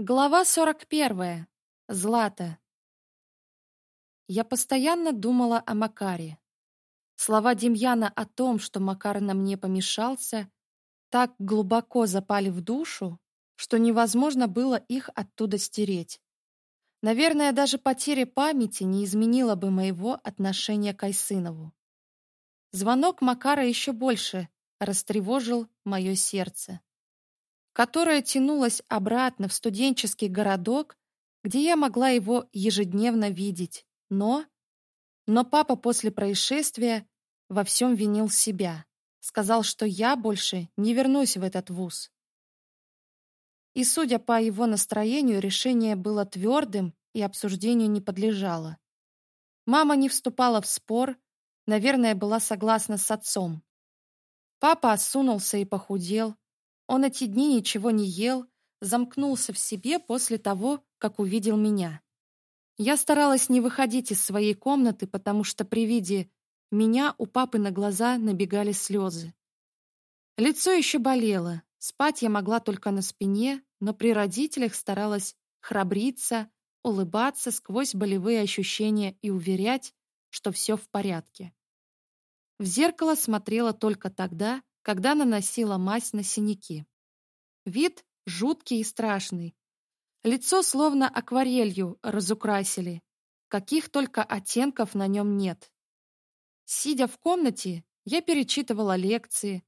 Глава 41. Злата. Я постоянно думала о Макаре. Слова Демьяна о том, что Макар на мне помешался, так глубоко запали в душу, что невозможно было их оттуда стереть. Наверное, даже потеря памяти не изменила бы моего отношения к Айсынову. Звонок Макара еще больше растревожил мое сердце которая тянулась обратно в студенческий городок, где я могла его ежедневно видеть. Но... Но папа после происшествия во всем винил себя. Сказал, что я больше не вернусь в этот вуз. И, судя по его настроению, решение было твердым и обсуждению не подлежало. Мама не вступала в спор, наверное, была согласна с отцом. Папа осунулся и похудел, он эти дни ничего не ел, замкнулся в себе после того, как увидел меня. Я старалась не выходить из своей комнаты, потому что при виде меня у папы на глаза набегали слезы. Лицо еще болело, спать я могла только на спине, но при родителях старалась храбриться, улыбаться сквозь болевые ощущения и уверять, что все в порядке. В зеркало смотрела только тогда, когда наносила мазь на синяки. Вид жуткий и страшный. Лицо словно акварелью разукрасили. Каких только оттенков на нем нет. Сидя в комнате, я перечитывала лекции.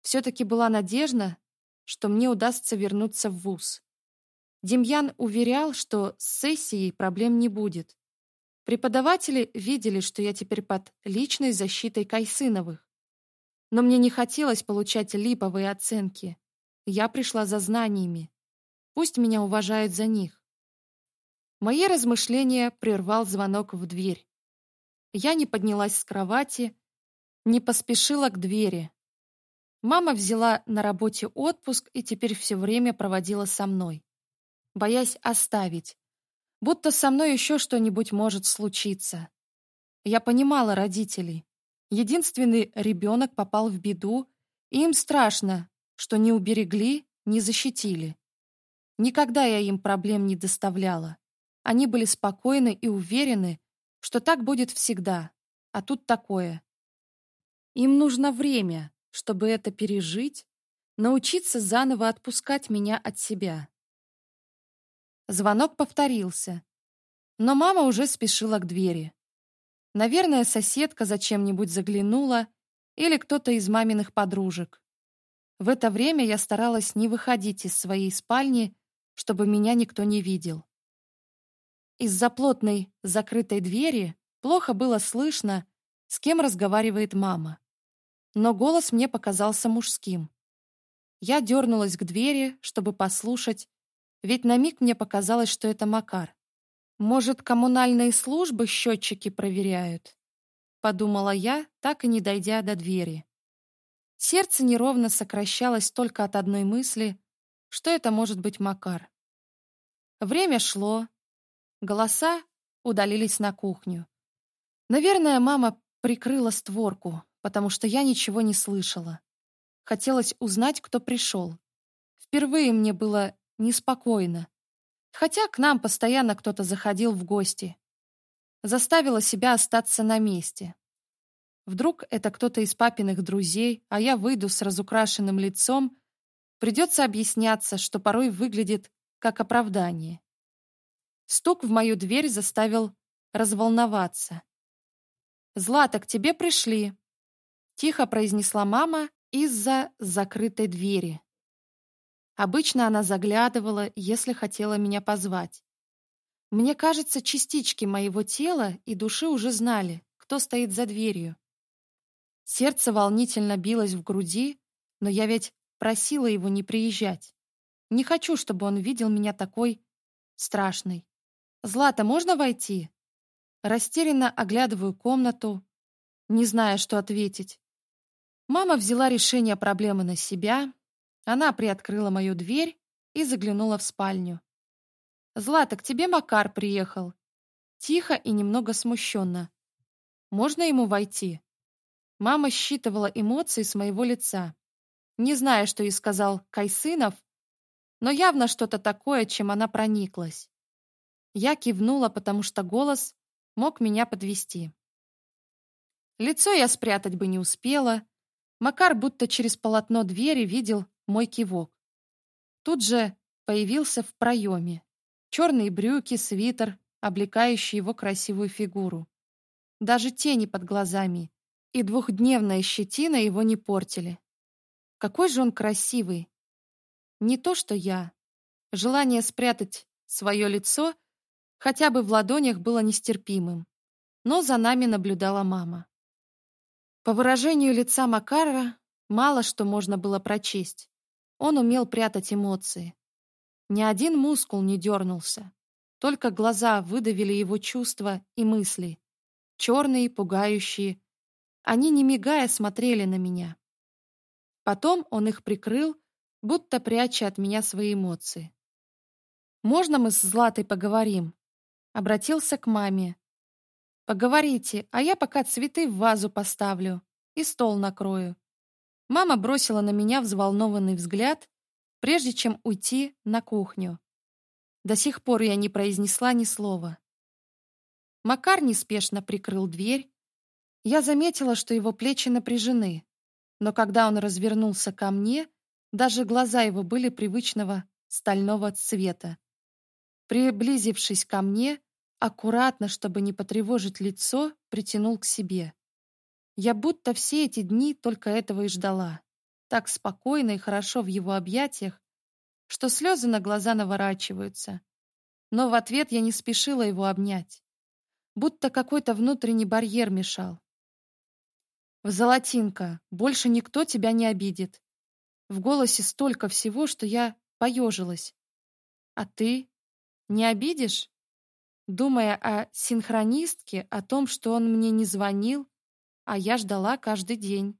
Все-таки была надежда, что мне удастся вернуться в ВУЗ. Демьян уверял, что с сессией проблем не будет. Преподаватели видели, что я теперь под личной защитой Кайсыновых но мне не хотелось получать липовые оценки. Я пришла за знаниями. Пусть меня уважают за них. Мои размышления прервал звонок в дверь. Я не поднялась с кровати, не поспешила к двери. Мама взяла на работе отпуск и теперь все время проводила со мной, боясь оставить, будто со мной еще что-нибудь может случиться. Я понимала родителей. Единственный ребенок попал в беду, и им страшно, что не уберегли, не защитили. Никогда я им проблем не доставляла. Они были спокойны и уверены, что так будет всегда, а тут такое. Им нужно время, чтобы это пережить, научиться заново отпускать меня от себя. Звонок повторился, но мама уже спешила к двери. Наверное, соседка зачем-нибудь заглянула или кто-то из маминых подружек. В это время я старалась не выходить из своей спальни, чтобы меня никто не видел. Из-за плотной, закрытой двери плохо было слышно, с кем разговаривает мама. Но голос мне показался мужским. Я дернулась к двери, чтобы послушать, ведь на миг мне показалось, что это Макар. «Может, коммунальные службы счетчики проверяют?» — подумала я, так и не дойдя до двери. Сердце неровно сокращалось только от одной мысли, что это может быть Макар. Время шло. Голоса удалились на кухню. Наверное, мама прикрыла створку, потому что я ничего не слышала. Хотелось узнать, кто пришел. Впервые мне было неспокойно, хотя к нам постоянно кто-то заходил в гости. Заставила себя остаться на месте. Вдруг это кто-то из папиных друзей, а я выйду с разукрашенным лицом, придется объясняться, что порой выглядит как оправдание. Стук в мою дверь заставил разволноваться. «Злата, к тебе пришли!» — тихо произнесла мама из-за закрытой двери. Обычно она заглядывала, если хотела меня позвать. Мне кажется, частички моего тела и души уже знали, кто стоит за дверью. Сердце волнительно билось в груди, но я ведь просила его не приезжать. Не хочу, чтобы он видел меня такой страшной. «Злата, можно войти?» Растерянно оглядываю комнату, не зная, что ответить. Мама взяла решение проблемы на себя, она приоткрыла мою дверь и заглянула в спальню. «Злата, к тебе Макар приехал». Тихо и немного смущенно. «Можно ему войти?» Мама считывала эмоции с моего лица. Не зная, что ей сказал Кайсынов, но явно что-то такое, чем она прониклась. Я кивнула, потому что голос мог меня подвести. Лицо я спрятать бы не успела. Макар будто через полотно двери видел, мой кивок. Тут же появился в проеме. Черные брюки, свитер, облекающий его красивую фигуру. Даже тени под глазами и двухдневная щетина его не портили. Какой же он красивый! Не то, что я. Желание спрятать свое лицо хотя бы в ладонях было нестерпимым. Но за нами наблюдала мама. По выражению лица Макара мало что можно было прочесть. Он умел прятать эмоции. Ни один мускул не дернулся. Только глаза выдавили его чувства и мысли. Черные, пугающие. Они, не мигая, смотрели на меня. Потом он их прикрыл, будто пряча от меня свои эмоции. «Можно мы с Златой поговорим?» Обратился к маме. «Поговорите, а я пока цветы в вазу поставлю и стол накрою. Мама бросила на меня взволнованный взгляд, прежде чем уйти на кухню. До сих пор я не произнесла ни слова. Макар неспешно прикрыл дверь. Я заметила, что его плечи напряжены, но когда он развернулся ко мне, даже глаза его были привычного стального цвета. Приблизившись ко мне, аккуратно, чтобы не потревожить лицо, притянул к себе. Я будто все эти дни только этого и ждала. Так спокойно и хорошо в его объятиях, что слезы на глаза наворачиваются. Но в ответ я не спешила его обнять. Будто какой-то внутренний барьер мешал. «В золотинка, больше никто тебя не обидит». В голосе столько всего, что я поежилась. «А ты? Не обидишь?» Думая о синхронистке, о том, что он мне не звонил, а я ждала каждый день.